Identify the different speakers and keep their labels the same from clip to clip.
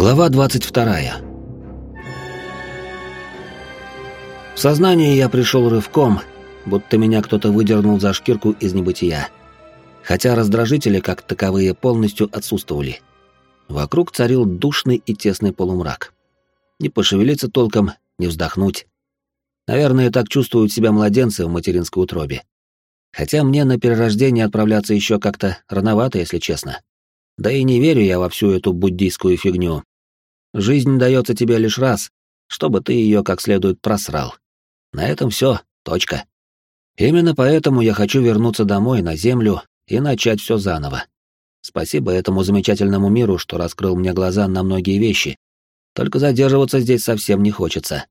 Speaker 1: Глава 22. В сознание я пришел рывком, будто меня кто-то выдернул за шкирку из небытия. Хотя раздражители, как таковые, полностью отсутствовали. Вокруг царил душный и тесный полумрак. Не пошевелиться толком, не вздохнуть. Наверное, так чувствуют себя младенцы в материнской утробе. Хотя мне на перерождение отправляться еще как-то рановато, если честно. Да и не верю я во всю эту буддийскую фигню. Жизнь дается тебе лишь раз, чтобы ты ее как следует просрал. На этом все, точка. Именно поэтому я хочу вернуться домой, на землю, и начать все заново. Спасибо этому замечательному миру, что раскрыл мне глаза на многие вещи. Только задерживаться здесь совсем не хочется.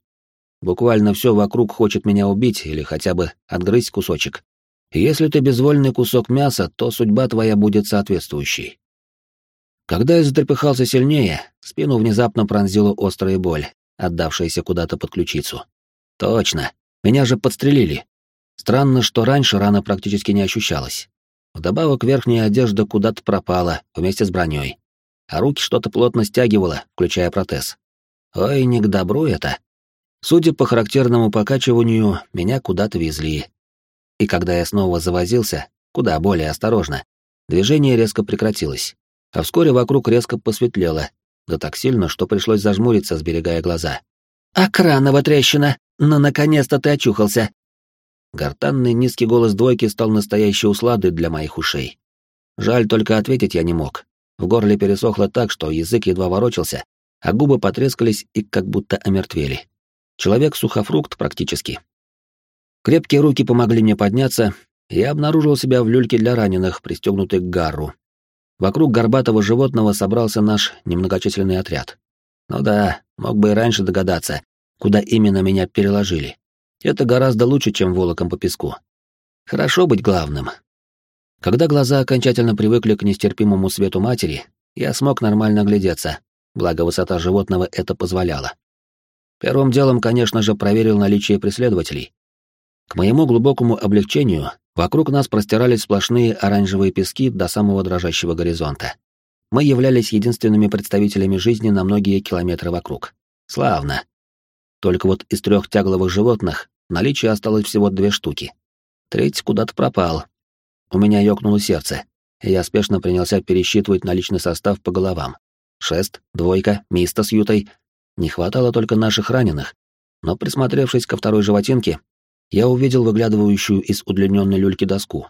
Speaker 1: Буквально все вокруг хочет меня убить или хотя бы отгрызть кусочек. если ты безвольный кусок мяса, то судьба твоя будет соответствующей. Когда я затрепыхался сильнее, спину внезапно пронзила острая боль, отдавшаяся куда-то под ключицу. Точно, меня же подстрелили. Странно, что раньше рана практически не ощущалась. Вдобавок верхняя одежда куда-то пропала вместе с броней, а руки что-то плотно стягивало, включая протез. Ой, не к добру это. Судя по характерному покачиванию, меня куда-то везли. И когда я снова завозился, куда более осторожно, движение резко прекратилось а вскоре вокруг резко посветлело, да так сильно, что пришлось зажмуриться, сберегая глаза. «Акранова трещина! Ну, наконец-то ты очухался!» Гортанный низкий голос двойки стал настоящей усладой для моих ушей. Жаль, только ответить я не мог. В горле пересохло так, что язык едва ворочался, а губы потрескались и как будто омертвели. Человек-сухофрукт практически. Крепкие руки помогли мне подняться, и я обнаружил себя в люльке для раненых, пристегнутой к гарру, Вокруг горбатого животного собрался наш немногочисленный отряд. Ну да, мог бы и раньше догадаться, куда именно меня переложили. Это гораздо лучше, чем волоком по песку. Хорошо быть главным. Когда глаза окончательно привыкли к нестерпимому свету матери, я смог нормально глядеться, благо высота животного это позволяла. Первым делом, конечно же, проверил наличие преследователей. К моему глубокому облегчению Вокруг нас простирались сплошные оранжевые пески до самого дрожащего горизонта. Мы являлись единственными представителями жизни на многие километры вокруг. Славно. Только вот из трех тягловых животных в наличии осталось всего две штуки. Треть куда-то пропал. У меня ёкнуло сердце, и я спешно принялся пересчитывать наличный состав по головам. Шест, двойка, миста с ютой. Не хватало только наших раненых. Но присмотревшись ко второй животинке, я увидел выглядывающую из удлиненной люльки доску.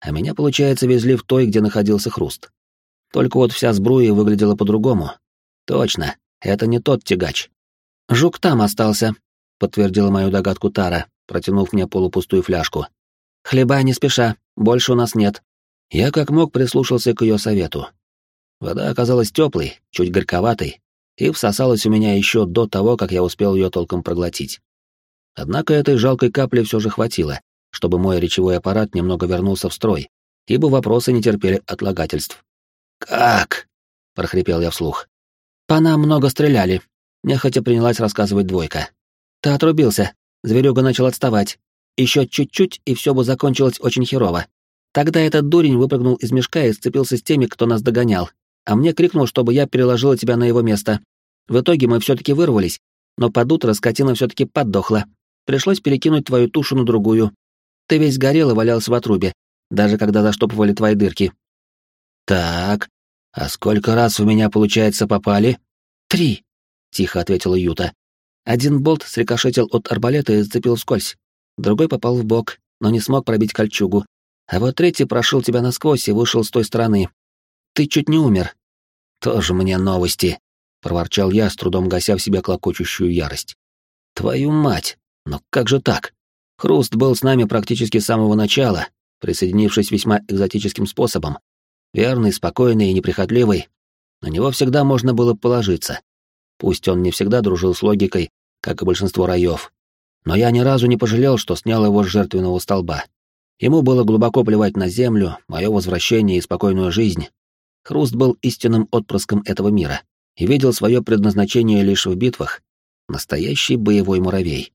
Speaker 1: А меня, получается, везли в той, где находился хруст. Только вот вся сбруя выглядела по-другому. Точно, это не тот тягач. «Жук там остался», — подтвердила мою догадку Тара, протянув мне полупустую фляжку. «Хлеба не спеша, больше у нас нет». Я как мог прислушался к ее совету. Вода оказалась теплой, чуть горьковатой, и всосалась у меня еще до того, как я успел ее толком проглотить. Однако этой жалкой капли все же хватило, чтобы мой речевой аппарат немного вернулся в строй, ибо вопросы не терпели отлагательств. «Как?» — прохрипел я вслух. «По нам много стреляли», — нехотя принялась рассказывать двойка. «Ты отрубился, зверюга начал отставать. Еще чуть-чуть, и все бы закончилось очень херово. Тогда этот дурень выпрыгнул из мешка и сцепился с теми, кто нас догонял, а мне крикнул, чтобы я переложила тебя на его место. В итоге мы все-таки вырвались, но под утро скотина все-таки поддохла, Пришлось перекинуть твою тушу на другую. Ты весь горел и валялся в отрубе, даже когда заштопывали твои дырки. Так, а сколько раз в меня, получается, попали? Три, тихо ответила Юта. Один болт срикошетил от арбалета и зацепил вскользь. Другой попал в бок, но не смог пробить кольчугу. А вот третий прошел тебя насквозь и вышел с той стороны. Ты чуть не умер. Тоже мне новости, проворчал я, с трудом гася в себя клокочущую ярость. Твою мать! Но как же так? Хруст был с нами практически с самого начала, присоединившись весьма экзотическим способом. Верный, спокойный и неприхотливый. На него всегда можно было положиться. Пусть он не всегда дружил с логикой, как и большинство раев. Но я ни разу не пожалел, что снял его с жертвенного столба. Ему было глубоко плевать на землю, мое возвращение и спокойную жизнь. Хруст был истинным отпрыском этого мира и видел свое предназначение лишь в битвах. Настоящий боевой муравей.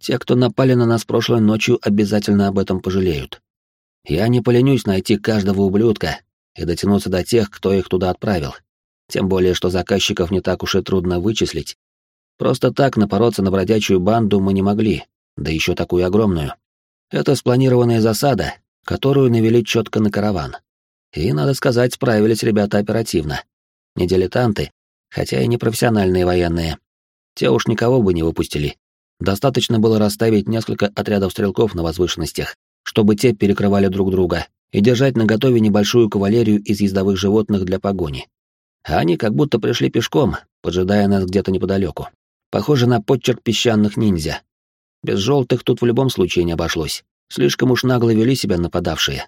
Speaker 1: Те, кто напали на нас прошлой ночью, обязательно об этом пожалеют. Я не поленюсь найти каждого ублюдка и дотянуться до тех, кто их туда отправил. тем более, что заказчиков не так уж и трудно вычислить. Просто так напороться на бродячую банду мы не могли, да еще такую огромную. Это спланированная засада, которую навели четко на караван. И, надо сказать, справились ребята оперативно. Не дилетанты, хотя и не профессиональные военные. Те уж никого бы не выпустили. Достаточно было расставить несколько отрядов стрелков на возвышенностях, чтобы те перекрывали друг друга, и держать наготове небольшую кавалерию из ездовых животных для погони. А они как будто пришли пешком, поджидая нас где-то неподалеку. Похоже на подчерк песчаных ниндзя. Без желтых тут в любом случае не обошлось. Слишком уж нагло вели себя нападавшие.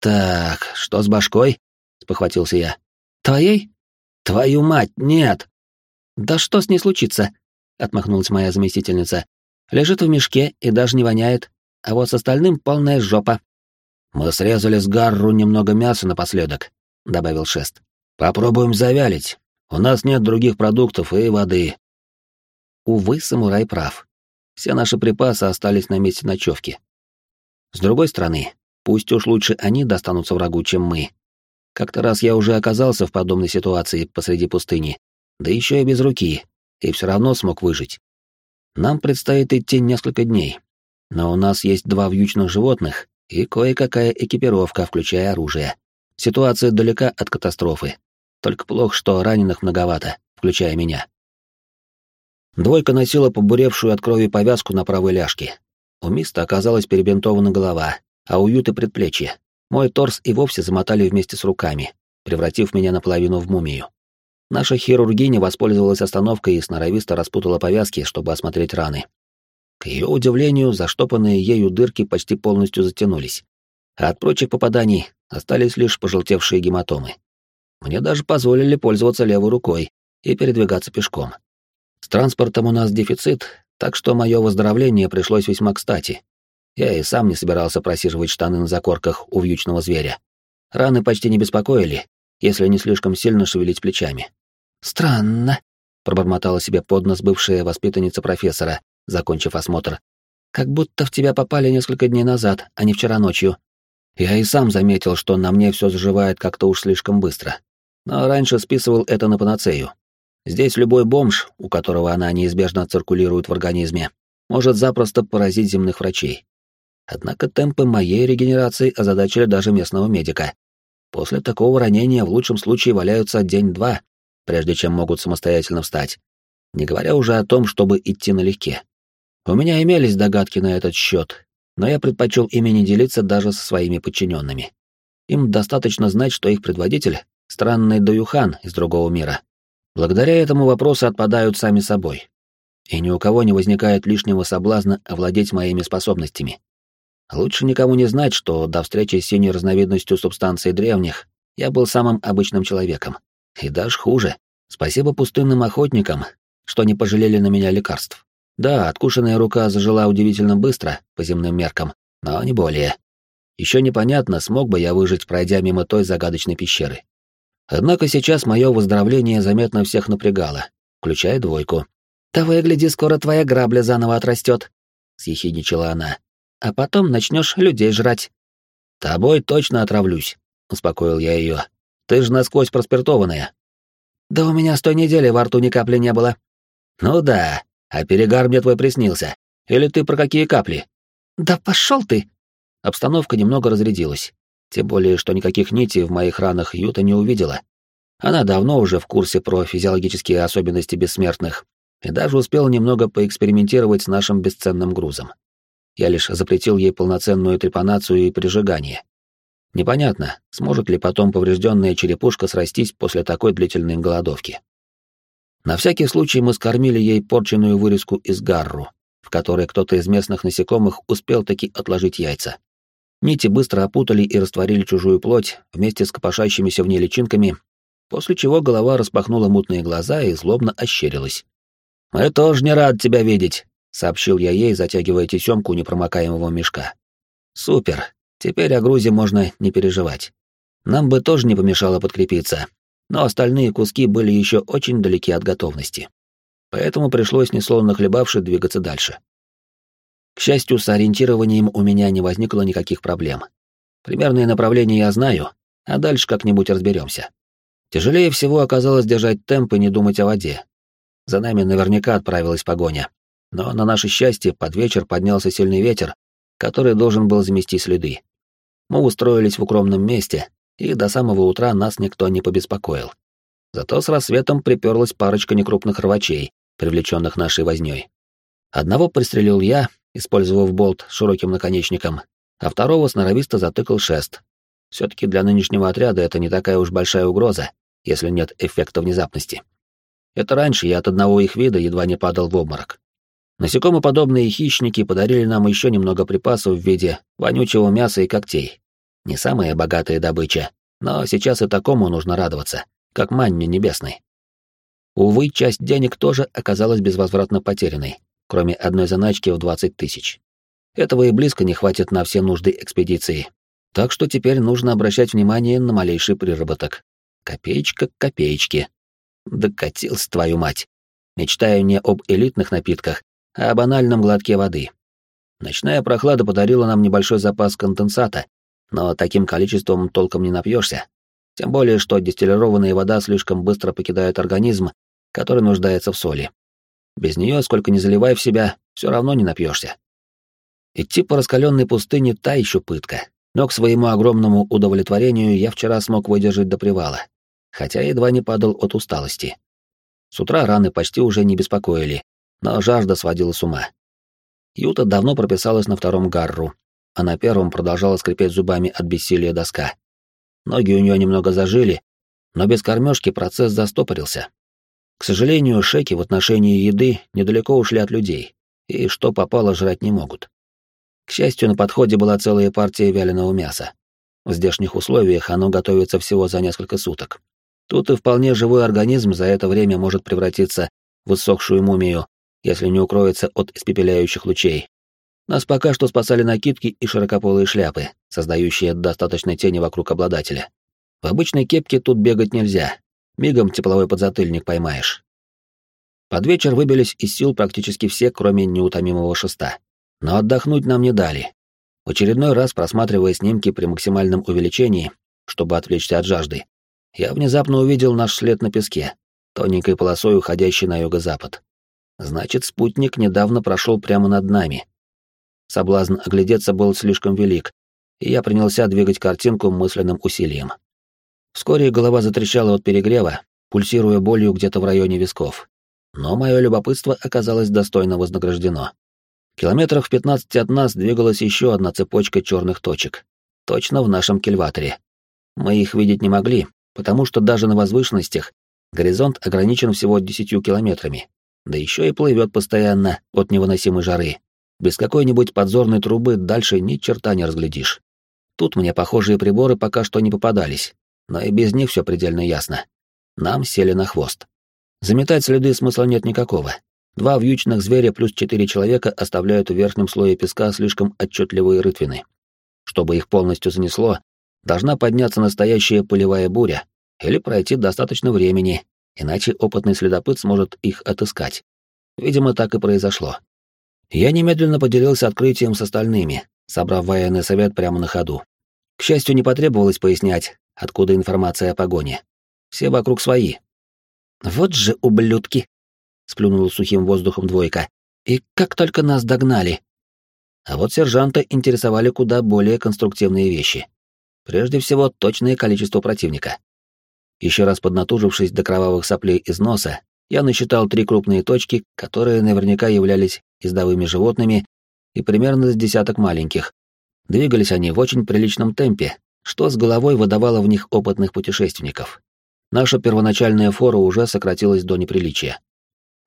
Speaker 1: «Так, что с башкой?» — спохватился я. «Твоей?» «Твою мать, нет!» «Да что с ней случится?» — отмахнулась моя заместительница. «Лежит в мешке и даже не воняет, а вот с остальным полная жопа». «Мы срезали с гарру немного мяса напоследок», — добавил Шест. «Попробуем завялить. У нас нет других продуктов и воды». Увы, самурай прав. Все наши припасы остались на месте ночевки. С другой стороны, пусть уж лучше они достанутся врагу, чем мы. Как-то раз я уже оказался в подобной ситуации посреди пустыни, да еще и без руки, и все равно смог выжить. Нам предстоит идти несколько дней, но у нас есть два вьючных животных и кое-какая экипировка, включая оружие. Ситуация далека от катастрофы. Только плохо, что раненых многовато, включая меня. Двойка носила побуревшую от крови повязку на правой ляжке. У Миста оказалась перебинтована голова, а у Юты предплечье. Мой торс и вовсе замотали вместе с руками, превратив меня наполовину в мумию. Наша хирургиня воспользовалась остановкой и сноровисто распутала повязки, чтобы осмотреть раны. К ее удивлению, заштопанные ею дырки почти полностью затянулись. А от прочих попаданий остались лишь пожелтевшие гематомы. Мне даже позволили пользоваться левой рукой и передвигаться пешком. С транспортом у нас дефицит, так что мое выздоровление пришлось весьма кстати. Я и сам не собирался просиживать штаны на закорках у вьючного зверя. Раны почти не беспокоили, если не слишком сильно шевелить плечами. «Странно», — пробормотала себе под нос бывшая воспитанница профессора, закончив осмотр. «Как будто в тебя попали несколько дней назад, а не вчера ночью». Я и сам заметил, что на мне все заживает как-то уж слишком быстро. Но раньше списывал это на панацею. Здесь любой бомж, у которого она неизбежно циркулирует в организме, может запросто поразить земных врачей. Однако темпы моей регенерации озадачили даже местного медика. После такого ранения в лучшем случае валяются день-два, прежде чем могут самостоятельно встать. Не говоря уже о том, чтобы идти налегке. У меня имелись догадки на этот счет, но я предпочел ими не делиться даже со своими подчиненными. Им достаточно знать, что их предводитель — странный Доюхан из другого мира, Благодаря этому вопросы отпадают сами собой. И ни у кого не возникает лишнего соблазна овладеть моими способностями. Лучше никому не знать, что до встречи с синей разновидностью субстанций древних я был самым обычным человеком. И даже хуже. Спасибо пустынным охотникам, что не пожалели на меня лекарств. Да, откушенная рука зажила удивительно быстро, по земным меркам, но не более. Еще непонятно, смог бы я выжить, пройдя мимо той загадочной пещеры. Однако сейчас мое выздоровление заметно всех напрягало, включая двойку. «Того и гляди, скоро твоя грабля заново отрастет», — съехидничала она. «А потом начнешь людей жрать». «Тобой точно отравлюсь», — успокоил я ее. «Ты же насквозь проспиртованная». «Да у меня с той недели во рту ни капли не было». «Ну да, а перегар мне твой приснился. Или ты про какие капли?» «Да пошел ты!» Обстановка немного разрядилась. Тем более, что никаких нитей в моих ранах Юта не увидела. Она давно уже в курсе про физиологические особенности бессмертных и даже успела немного поэкспериментировать с нашим бесценным грузом. Я лишь запретил ей полноценную трепанацию и прижигание. Непонятно, сможет ли потом поврежденная черепушка срастись после такой длительной голодовки. На всякий случай мы скормили ей порченную вырезку из гарру, в которой кто-то из местных насекомых успел таки отложить яйца. Нити быстро опутали и растворили чужую плоть вместе с копошащимися в ней личинками, после чего голова распахнула мутные глаза и злобно ощерилась. «Мы тоже не рад тебя видеть», — сообщил я ей, затягивая тесемку непромокаемого мешка. «Супер. Теперь о грузе можно не переживать. Нам бы тоже не помешало подкрепиться, но остальные куски были еще очень далеки от готовности. Поэтому пришлось, несловно хлебавши, двигаться дальше. К счастью, с ориентированием у меня не возникло никаких проблем. Примерное направление я знаю, а дальше как-нибудь разберемся. Тяжелее всего оказалось держать темп и не думать о воде. За нами наверняка отправилась погоня. Но на наше счастье под вечер поднялся сильный ветер, который должен был замести следы. Мы устроились в укромном месте, и до самого утра нас никто не побеспокоил. Зато с рассветом приперлась парочка некрупных рвачей, привлеченных нашей вознёй. Одного пристрелил я, использовав болт с широким наконечником, а второго сноровисто затыкал шест. все таки для нынешнего отряда это не такая уж большая угроза, если нет эффекта внезапности. Это раньше я от одного их вида едва не падал в обморок. Насекомоподобные хищники подарили нам еще немного припасов в виде вонючего мяса и когтей. Не самая богатая добыча, но сейчас и такому нужно радоваться, как манне небесной. Увы, часть денег тоже оказалась безвозвратно потерянной, кроме одной заначки в 20 тысяч. Этого и близко не хватит на все нужды экспедиции. Так что теперь нужно обращать внимание на малейший приработок. Копеечка к копеечке. Докатился, твою мать. Мечтаю не об элитных напитках, а о банальном глотке воды. Ночная прохлада подарила нам небольшой запас конденсата, но таким количеством толком не напьешься. Тем более, что дистиллированная вода слишком быстро покидает организм, который нуждается в соли. Без нее, сколько ни заливай в себя, все равно не напьешься. Идти по раскаленной пустыне — та еще пытка, но к своему огромному удовлетворению я вчера смог выдержать до привала, хотя едва не падал от усталости. С утра раны почти уже не беспокоили, но жажда сводила с ума. Юта давно прописалась на втором гарру, а на первом продолжала скрипеть зубами от бессилия доска. Ноги у нее немного зажили, но без кормежки процесс застопорился. К сожалению, шеки в отношении еды недалеко ушли от людей, и что попало жрать не могут. К счастью, на подходе была целая партия вяленого мяса. В здешних условиях оно готовится всего за несколько суток. Тут и вполне живой организм за это время может превратиться в иссохшую мумию, если не укроется от испепеляющих лучей. Нас пока что спасали накидки и широкополые шляпы, создающие достаточно тени вокруг обладателя. В обычной кепке тут бегать нельзя, мигом тепловой подзатыльник поймаешь. Под вечер выбились из сил практически все, кроме неутомимого шеста. Но отдохнуть нам не дали. В очередной раз, просматривая снимки при максимальном увеличении, чтобы отвлечься от жажды, я внезапно увидел наш след на песке, тоненькой полосой уходящий на юго-запад. Значит, спутник недавно прошел прямо над нами. Соблазн оглядеться был слишком велик, и я принялся двигать картинку мысленным усилием. Вскоре голова затрещала от перегрева, пульсируя болью где-то в районе висков. Но мое любопытство оказалось достойно вознаграждено. Километрах в 15 от нас двигалась еще одна цепочка черных точек. Точно в нашем кильваторе. Мы их видеть не могли, потому что даже на возвышенностях горизонт ограничен всего 10 километрами. Да еще и плывет постоянно от невыносимой жары. Без какой-нибудь подзорной трубы дальше ни черта не разглядишь. Тут мне похожие приборы пока что не попадались, но и без них все предельно ясно. Нам сели на хвост. Заметать следы смысла нет никакого. Два вьючных зверя плюс четыре человека оставляют в верхнем слое песка слишком отчетливые рытвины. Чтобы их полностью занесло, должна подняться настоящая пылевая буря или пройти достаточно времени, иначе опытный следопыт сможет их отыскать. Видимо, так и произошло. Я немедленно поделился открытием с остальными, собрав военный совет прямо на ходу. К счастью, не потребовалось пояснять, откуда информация о погоне. Все вокруг свои. «Вот же ублюдки!» — сплюнул сухим воздухом двойка. «И как только нас догнали!» А вот сержанта интересовали куда более конструктивные вещи. Прежде всего, точное количество противника. Еще раз поднатужившись до кровавых соплей из носа, я насчитал три крупные точки, которые наверняка являлись ездовыми животными, и примерно с десяток маленьких. Двигались они в очень приличном темпе, что с головой выдавало в них опытных путешественников. Наша первоначальная фора уже сократилась до неприличия.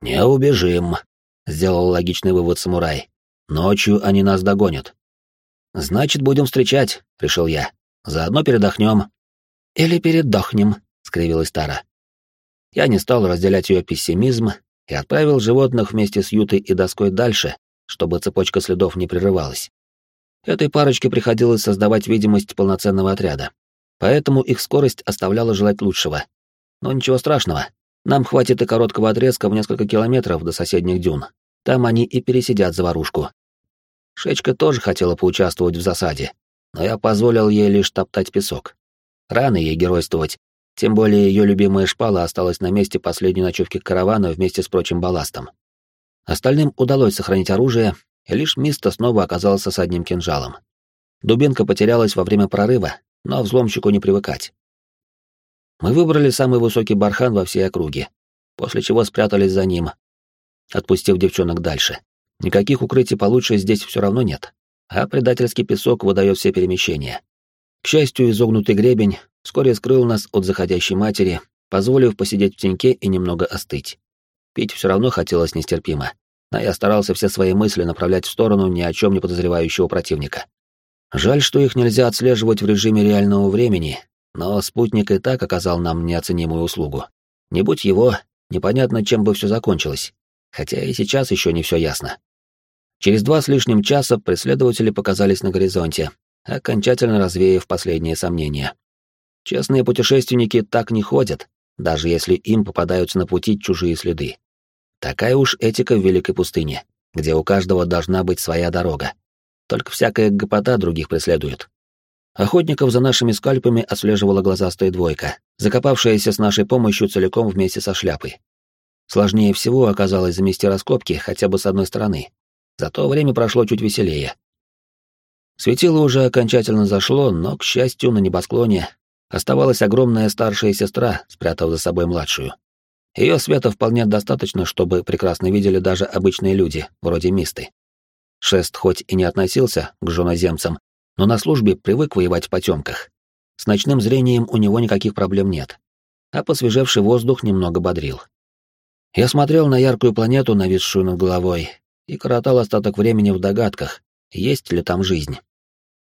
Speaker 1: «Не убежим», — сделал логичный вывод самурай. «Ночью они нас догонят». «Значит, будем встречать», — решил я. «Заодно передохнем». «Или передохнем», — скривилась Тара. Я не стал разделять ее пессимизм и отправил животных вместе с Ютой и доской дальше, чтобы цепочка следов не прерывалась. Этой парочке приходилось создавать видимость полноценного отряда, поэтому их скорость оставляла желать лучшего. Но ничего страшного, нам хватит и короткого отрезка в несколько километров до соседних дюн. Там они и пересидят заварушку. Шечка тоже хотела поучаствовать в засаде, но я позволил ей лишь топтать песок. Рано ей геройствовать, Тем более ее любимая шпала осталась на месте последней ночевки каравана вместе с прочим балластом. Остальным удалось сохранить оружие, и лишь Миста снова оказался с одним кинжалом. Дубинка потерялась во время прорыва, но взломщику не привыкать. Мы выбрали самый высокий бархан во всей округе, после чего спрятались за ним, отпустив девчонок дальше. Никаких укрытий получше здесь все равно нет, а предательский песок выдает все перемещения. К счастью, изогнутый гребень вскоре скрыл нас от заходящей матери, позволив посидеть в теньке и немного остыть. Пить все равно хотелось нестерпимо, а я старался все свои мысли направлять в сторону ни о чем не подозревающего противника. Жаль, что их нельзя отслеживать в режиме реального времени, но спутник и так оказал нам неоценимую услугу. Не будь его, непонятно, чем бы все закончилось, хотя и сейчас еще не все ясно. Через два с лишним часа преследователи показались на горизонте, окончательно развеяв последние сомнения. Честные путешественники так не ходят, даже если им попадаются на пути чужие следы. Такая уж этика в Великой пустыне, где у каждого должна быть своя дорога. Только всякая гопота других преследует. Охотников за нашими скальпами отслеживала глазастая двойка, закопавшаяся с нашей помощью целиком вместе со шляпой. Сложнее всего оказалось замести раскопки хотя бы с одной стороны. Зато время прошло чуть веселее. Светило уже окончательно зашло, но, к счастью, на небосклоне оставалась огромная старшая сестра, спрятав за собой младшую. Ее света вполне достаточно, чтобы прекрасно видели даже обычные люди, вроде Мисты. Шест хоть и не относился к жоноземцам, но на службе привык воевать в потемках. С ночным зрением у него никаких проблем нет. А посвежевший воздух немного бодрил. Я смотрел на яркую планету, нависшую над головой, и коротал остаток времени в догадках, есть ли там жизнь.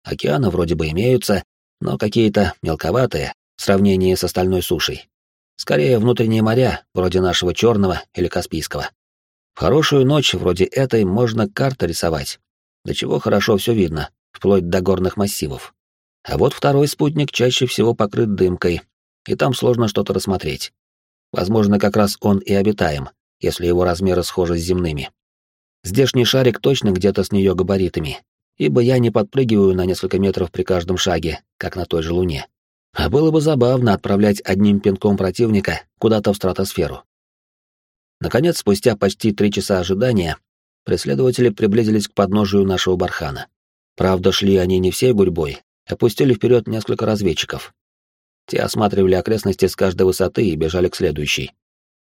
Speaker 1: Океаны вроде бы имеются, но какие-то мелковатые в сравнении с остальной сушей. Скорее, внутренние моря, вроде нашего Черного или Каспийского. В хорошую ночь, вроде этой, можно карты рисовать, до чего хорошо все видно, вплоть до горных массивов. А вот второй спутник чаще всего покрыт дымкой, и там сложно что-то рассмотреть. Возможно, как раз он и обитаем, если его размеры схожи с земными. Здешний шарик точно где-то с нее габаритами, ибо я не подпрыгиваю на несколько метров при каждом шаге, как на той же Луне. А было бы забавно отправлять одним пинком противника куда-то в стратосферу. Наконец, спустя почти три часа ожидания, преследователи приблизились к подножию нашего бархана. Правда, шли они не всей гурьбой, опустили вперед несколько разведчиков. Те осматривали окрестности с каждой высоты и бежали к следующей.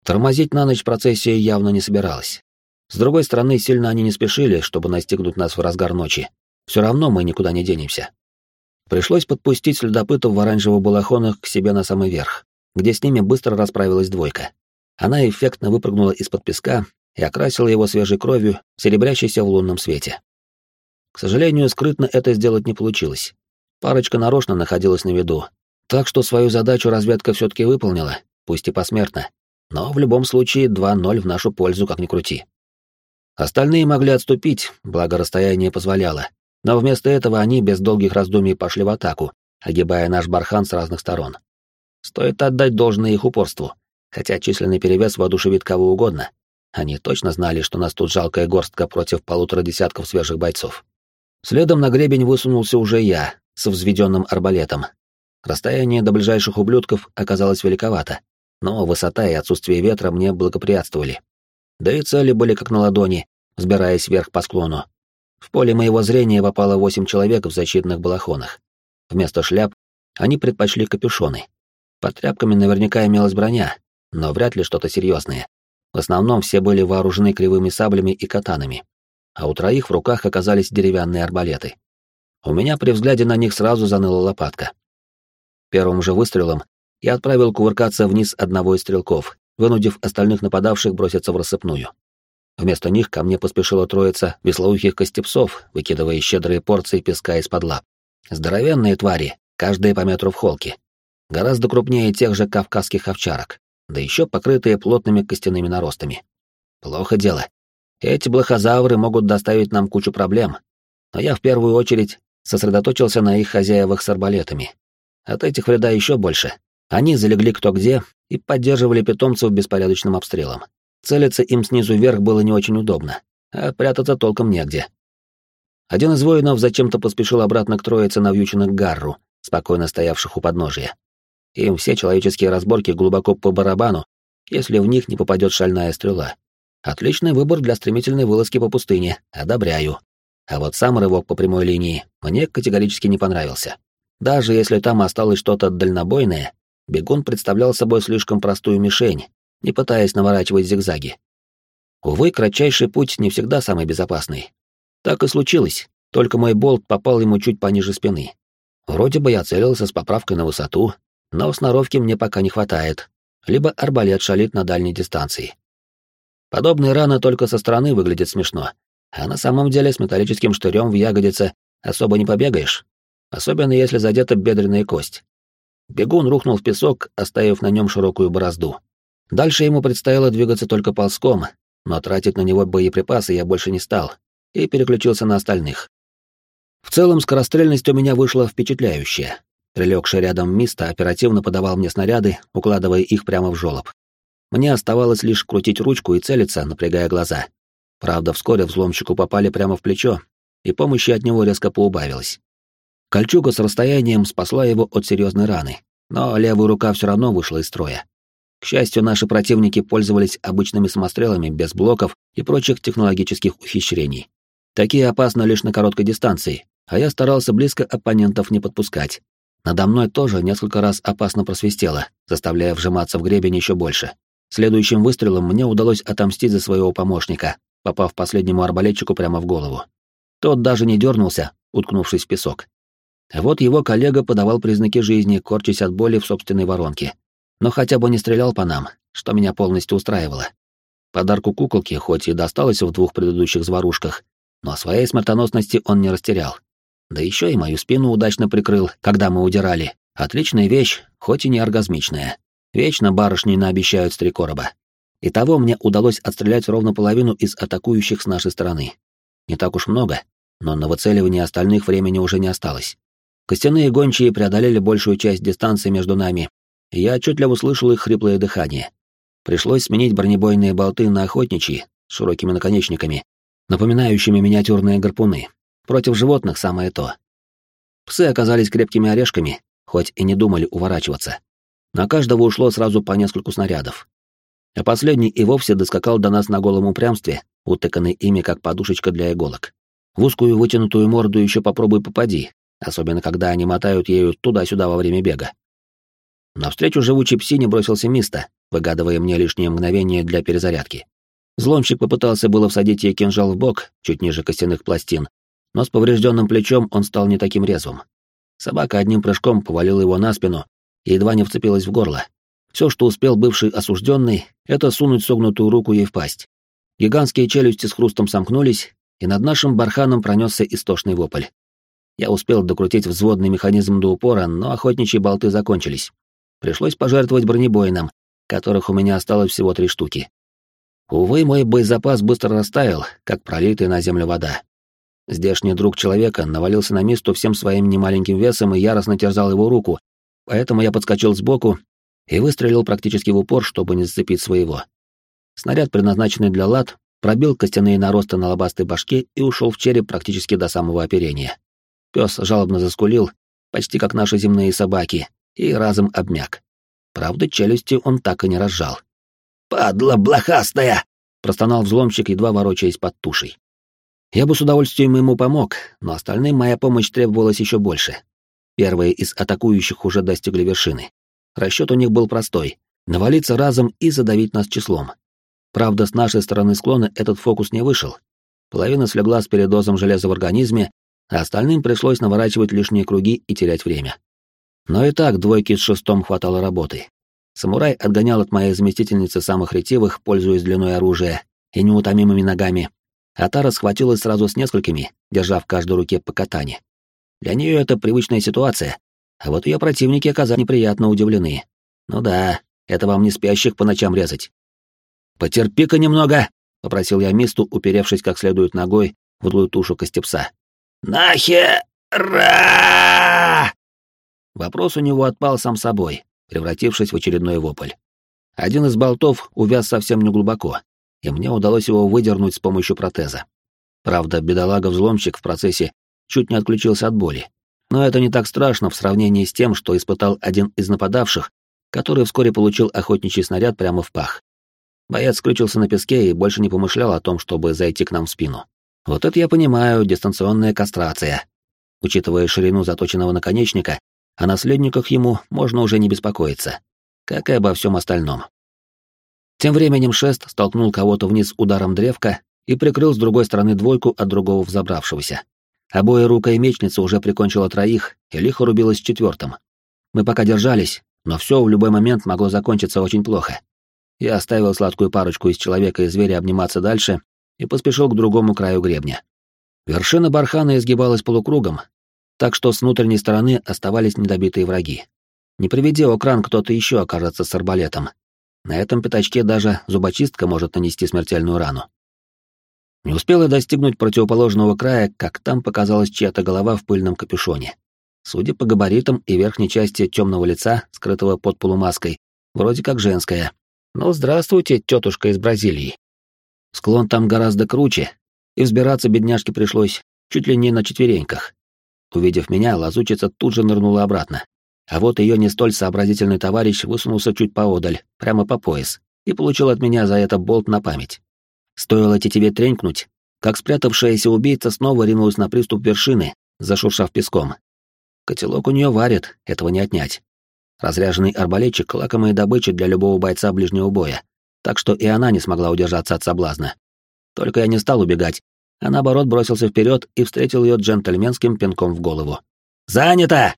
Speaker 1: Тормозить на ночь процессия явно не собиралась. С другой стороны, сильно они не спешили, чтобы настигнуть нас в разгар ночи. Все равно мы никуда не денемся. Пришлось подпустить следопытов в оранжевых балахонах к себе на самый верх, где с ними быстро расправилась двойка. Она эффектно выпрыгнула из-под песка и окрасила его свежей кровью, серебрящейся в лунном свете. К сожалению, скрытно это сделать не получилось. Парочка нарочно находилась на виду, так что свою задачу разведка все-таки выполнила, пусть и посмертно. Но в любом случае 2-0 в нашу пользу, как ни крути. Остальные могли отступить, благо расстояние позволяло, но вместо этого они без долгих раздумий пошли в атаку, огибая наш бархан с разных сторон. Стоит отдать должное их упорству, хотя численный перевес воодушевит кого угодно. Они точно знали, что нас тут жалкая горстка против полутора десятков свежих бойцов. Следом на гребень высунулся уже я, с взведенным арбалетом. Расстояние до ближайших ублюдков оказалось великовато, но высота и отсутствие ветра мне благоприятствовали. Да и цели были как на ладони, взбираясь вверх по склону, в поле моего зрения попало восемь человек в защитных балахонах. Вместо шляп они предпочли капюшоны. Под тряпками наверняка имелась броня, но вряд ли что-то серьезное. В основном все были вооружены кривыми саблями и катанами, а у троих в руках оказались деревянные арбалеты. У меня при взгляде на них сразу заныла лопатка. Первым же выстрелом я отправил кувыркаться вниз одного из стрелков, вынудив остальных нападавших броситься в рассыпную. Вместо них ко мне поспешила троица веслоухих костепцов, выкидывая щедрые порции песка из-под лап. Здоровенные твари, каждая по метру в холке. Гораздо крупнее тех же кавказских овчарок, да еще покрытые плотными костяными наростами. Плохо дело. Эти блохозавры могут доставить нам кучу проблем, но я в первую очередь сосредоточился на их хозяевах с арбалетами. От этих вреда еще больше. Они залегли кто где и поддерживали питомцев беспорядочным обстрелом. Целиться им снизу вверх было не очень удобно, а прятаться толком негде. Один из воинов зачем-то поспешил обратно к троице навьюченных гарру, спокойно стоявших у подножия. Им все человеческие разборки глубоко по барабану, если в них не попадет шальная стрела. Отличный выбор для стремительной вылазки по пустыне, одобряю. А вот сам рывок по прямой линии мне категорически не понравился. Даже если там осталось что-то дальнобойное, бегун представлял собой слишком простую мишень, не пытаясь наворачивать зигзаги. Увы, кратчайший путь не всегда самый безопасный. Так и случилось, только мой болт попал ему чуть пониже спины. Вроде бы я целился с поправкой на высоту, но сноровки мне пока не хватает, либо арбалет шалит на дальней дистанции. Подобные раны только со стороны выглядят смешно, а на самом деле с металлическим штырем в ягодице особо не побегаешь, особенно если задета бедренная кость. Бегун рухнул в песок, оставив на нем широкую борозду. Дальше ему предстояло двигаться только ползком, но тратить на него боеприпасы я больше не стал и переключился на остальных. В целом, скорострельность у меня вышла впечатляющая. Прилегший рядом Миста оперативно подавал мне снаряды, укладывая их прямо в жёлоб. Мне оставалось лишь крутить ручку и целиться, напрягая глаза. Правда, вскоре взломщику попали прямо в плечо, и помощи от него резко поубавилось. Кольчуга с расстоянием спасла его от серьезной раны, но левая рука все равно вышла из строя. К счастью, наши противники пользовались обычными самострелами без блоков и прочих технологических ухищрений. Такие опасны лишь на короткой дистанции, а я старался близко оппонентов не подпускать. Надо мной тоже несколько раз опасно просвистело, заставляя вжиматься в гребень еще больше. Следующим выстрелом мне удалось отомстить за своего помощника, попав последнему арбалетчику прямо в голову. Тот даже не дернулся, уткнувшись в песок. Вот его коллега подавал признаки жизни, корчась от боли в собственной воронке но хотя бы не стрелял по нам, что меня полностью устраивало. Подарку куколки хоть и досталось в двух предыдущих заварушках, но своей смертоносности он не растерял. Да еще и мою спину удачно прикрыл, когда мы удирали. Отличная вещь, хоть и не оргазмичная. Вечно барышни наобещают с три короба. Итого мне удалось отстрелять ровно половину из атакующих с нашей стороны. Не так уж много, но на выцеливание остальных времени уже не осталось. Костяные гончие преодолели большую часть дистанции между нами я отчетливо услышал их хриплое дыхание. Пришлось сменить бронебойные болты на охотничьи с широкими наконечниками, напоминающими миниатюрные гарпуны. Против животных самое то. Псы оказались крепкими орешками, хоть и не думали уворачиваться. На каждого ушло сразу по нескольку снарядов. А последний и вовсе доскакал до нас на голом упрямстве, утыканный ими как подушечка для иголок. В узкую вытянутую морду еще попробуй попади, особенно когда они мотают ею туда-сюда во время бега. Навстречу живучей псине бросился Миста, выгадывая мне лишнее мгновение для перезарядки. Взломщик попытался было всадить ей кинжал в бок, чуть ниже костяных пластин, но с поврежденным плечом он стал не таким резвым. Собака одним прыжком повалила его на спину и едва не вцепилась в горло. Все, что успел бывший осужденный, это сунуть согнутую руку ей в пасть. Гигантские челюсти с хрустом сомкнулись, и над нашим барханом пронесся истошный вопль. Я успел докрутить взводный механизм до упора, но охотничьи болты закончились. Пришлось пожертвовать бронебойным, которых у меня осталось всего три штуки. Увы, мой боезапас быстро растаял, как пролитая на землю вода. Здешний друг человека навалился на место всем своим немаленьким весом и яростно терзал его руку, поэтому я подскочил сбоку и выстрелил практически в упор, чтобы не зацепить своего. Снаряд, предназначенный для лад, пробил костяные наросты на лобастой башке и ушел в череп практически до самого оперения. Пес жалобно заскулил, почти как наши земные собаки, и разом обмяк. Правда, челюсти он так и не разжал. «Падла блохастая!» — простонал взломщик, едва ворочаясь под тушей. Я бы с удовольствием ему помог, но остальным моя помощь требовалась еще больше. Первые из атакующих уже достигли вершины. Расчет у них был простой — навалиться разом и задавить нас числом. Правда, с нашей стороны склона этот фокус не вышел. Половина слегла с передозом железа в организме, а остальным пришлось наворачивать лишние круги и терять время. Но и так двойки с шестом хватало работы. Самурай отгонял от моей заместительницы самых ретивых, пользуясь длиной оружия и неутомимыми ногами, а та расхватилась сразу с несколькими, держа в каждой руке по катане. Для нее это привычная ситуация, а вот ее противники оказались неприятно удивлены. Ну да, это вам не спящих по ночам резать. «Потерпи-ка немного!» — попросил я Мисту, уперевшись как следует ногой в углую тушу костепса. «Нахера!» Вопрос у него отпал сам собой, превратившись в очередной вопль. Один из болтов увяз совсем неглубоко, и мне удалось его выдернуть с помощью протеза. Правда, бедолага-взломщик в процессе чуть не отключился от боли. Но это не так страшно в сравнении с тем, что испытал один из нападавших, который вскоре получил охотничий снаряд прямо в пах. Боец скрючился на песке и больше не помышлял о том, чтобы зайти к нам в спину. Вот это я понимаю, дистанционная кастрация. Учитывая ширину заточенного наконечника, о наследниках ему можно уже не беспокоиться, как и обо всем остальном. Тем временем шест столкнул кого-то вниз ударом древка и прикрыл с другой стороны двойку от другого взобравшегося. Обои рука и мечница уже прикончила троих и лихо рубилась четвертым. Мы пока держались, но все в любой момент могло закончиться очень плохо. Я оставил сладкую парочку из человека и зверя обниматься дальше и поспешил к другому краю гребня. Вершина бархана изгибалась полукругом, так что с внутренней стороны оставались недобитые враги. Не приведи окран, кто-то еще окажется с арбалетом. На этом пятачке даже зубочистка может нанести смертельную рану. Не успела достигнуть противоположного края, как там показалась чья-то голова в пыльном капюшоне. Судя по габаритам и верхней части темного лица, скрытого под полумаской, вроде как женская. Ну, здравствуйте, тетушка из Бразилии. Склон там гораздо круче, и взбираться бедняжке пришлось чуть ли не на четвереньках. Увидев меня, лазучица тут же нырнула обратно. А вот ее не столь сообразительный товарищ высунулся чуть поодаль, прямо по пояс, и получил от меня за это болт на память. Стоило тетиве тренькнуть, как спрятавшаяся убийца снова ринулась на приступ вершины, зашуршав песком. Котелок у нее варит, этого не отнять. Разряженный арбалетчик — лакомая добыча для любого бойца ближнего боя, так что и она не смогла удержаться от соблазна. Только я не стал убегать, а наоборот бросился вперед и встретил ее джентльменским пинком в голову. «Занято!»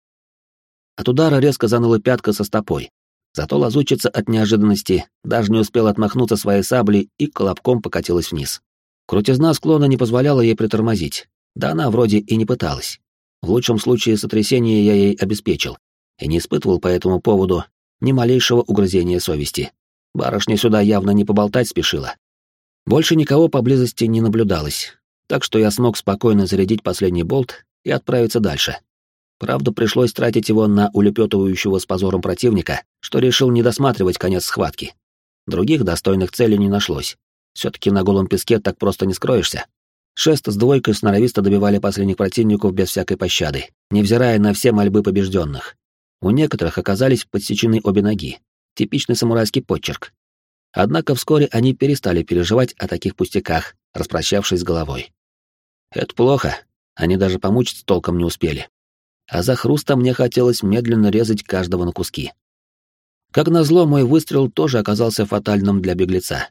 Speaker 1: От удара резко заныла пятка со стопой. Зато лазучица от неожиданности даже не успела отмахнуться своей саблей и колобком покатилась вниз. Крутизна склона не позволяла ей притормозить, да она вроде и не пыталась. В лучшем случае сотрясение я ей обеспечил, и не испытывал по этому поводу ни малейшего угрызения совести. Барышня сюда явно не поболтать спешила. Больше никого поблизости не наблюдалось, так что я смог спокойно зарядить последний болт и отправиться дальше. Правда, пришлось тратить его на улепетывающего с позором противника, что решил не досматривать конец схватки. Других достойных целей не нашлось. Все-таки на голом песке так просто не скроешься. Шест с двойкой сноровисто добивали последних противников без всякой пощады, невзирая на все мольбы побежденных. У некоторых оказались подсечены обе ноги. Типичный самурайский почерк. Однако вскоре они перестали переживать о таких пустяках, распрощавшись головой. Это плохо, они даже помучиться толком не успели. А за хрустом мне хотелось медленно резать каждого на куски. Как назло, мой выстрел тоже оказался фатальным для беглеца.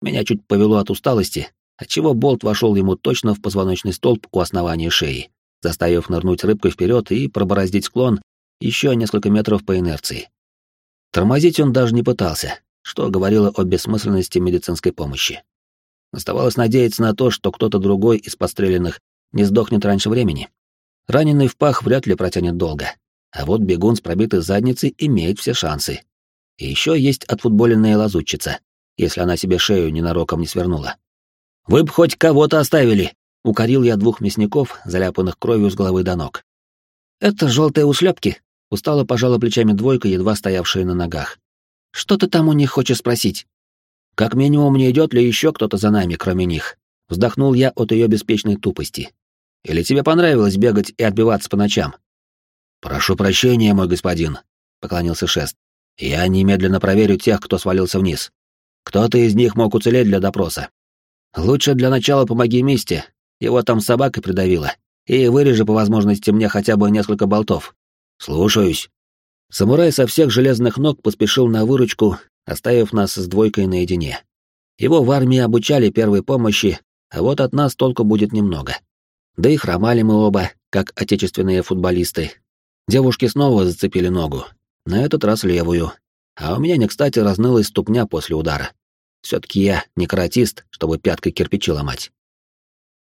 Speaker 1: Меня чуть повело от усталости, отчего болт вошел ему точно в позвоночный столб у основания шеи, заставив нырнуть рыбкой вперед и пробороздить склон, еще несколько метров по инерции. Тормозить он даже не пытался, что говорило о бессмысленности медицинской помощи. Оставалось надеяться на то, что кто-то другой из подстреленных не сдохнет раньше времени. Раненый в пах вряд ли протянет долго, а вот бегун с пробитой задницей имеет все шансы. И еще есть отфутболенная лазутчица, если она себе шею ненароком не свернула. «Вы б хоть кого-то оставили!» — укорил я двух мясников, заляпанных кровью с головы до ног. «Это желтые ушлепки», Устало пожала плечами двойка, едва стоявшая на ногах. «Что ты там у них хочешь спросить?» «Как минимум, не идет ли еще кто-то за нами, кроме них?» Вздохнул я от ее беспечной тупости. «Или тебе понравилось бегать и отбиваться по ночам?» «Прошу прощения, мой господин», — поклонился Шест. «Я немедленно проверю тех, кто свалился вниз. Кто-то из них мог уцелеть для допроса. Лучше для начала помоги Мисте, его там собака придавила, и вырежи по возможности мне хотя бы несколько болтов. «Слушаюсь». Самурай со всех железных ног поспешил на выручку, оставив нас с двойкой наедине. Его в армии обучали первой помощи, а вот от нас толку будет немного. Да и хромали мы оба, как отечественные футболисты. Девушки снова зацепили ногу, на этот раз левую, а у меня не кстати разнылась ступня после удара. Все-таки я не каратист, чтобы пяткой кирпичи ломать.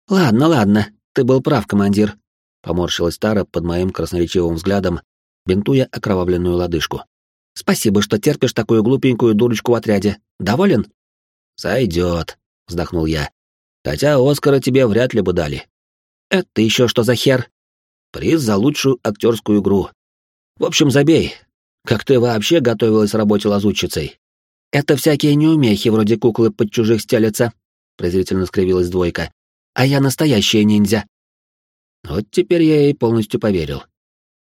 Speaker 1: «Ладно, ладно, ты был прав, командир», Поморщилась Тара под моим красноречивым взглядом, бинтуя окровавленную лодыжку. «Спасибо, что терпишь такую глупенькую дурочку в отряде. Доволен?» «Сойдет», — вздохнул я. «Хотя Оскара тебе вряд ли бы дали». «Это еще что за хер?» «Приз за лучшую актерскую игру. В общем, забей. Как ты вообще готовилась работе лазутчицей?» «Это всякие неумехи, вроде куклы под чужих стелятся», — презрительно скривилась двойка. «А я настоящая ниндзя». Вот теперь я ей полностью поверил.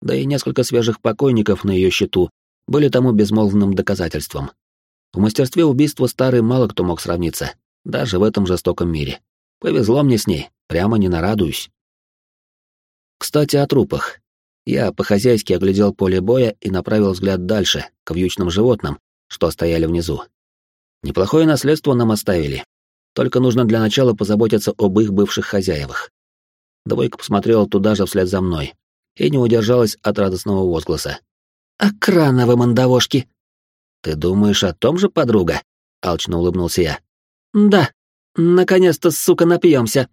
Speaker 1: да и несколько свежих покойников на ее счету были тому безмолвным доказательством. В мастерстве убийства старый мало кто мог сравниться, даже в этом жестоком мире. Повезло мне с ней, прямо не нарадуюсь. Кстати, о трупах. Я по-хозяйски оглядел поле боя и направил взгляд дальше, к вьючным животным, что стояли внизу. Неплохое наследство нам оставили. Только нужно для начала позаботиться об их бывших хозяевах. Двойка посмотрела туда же вслед за мной и не удержалась от радостного возгласа. «Окрановы мандавошки!» «Ты думаешь о том же, подруга?» — алчно улыбнулся я. «Да. Наконец-то, сука, напьемся!»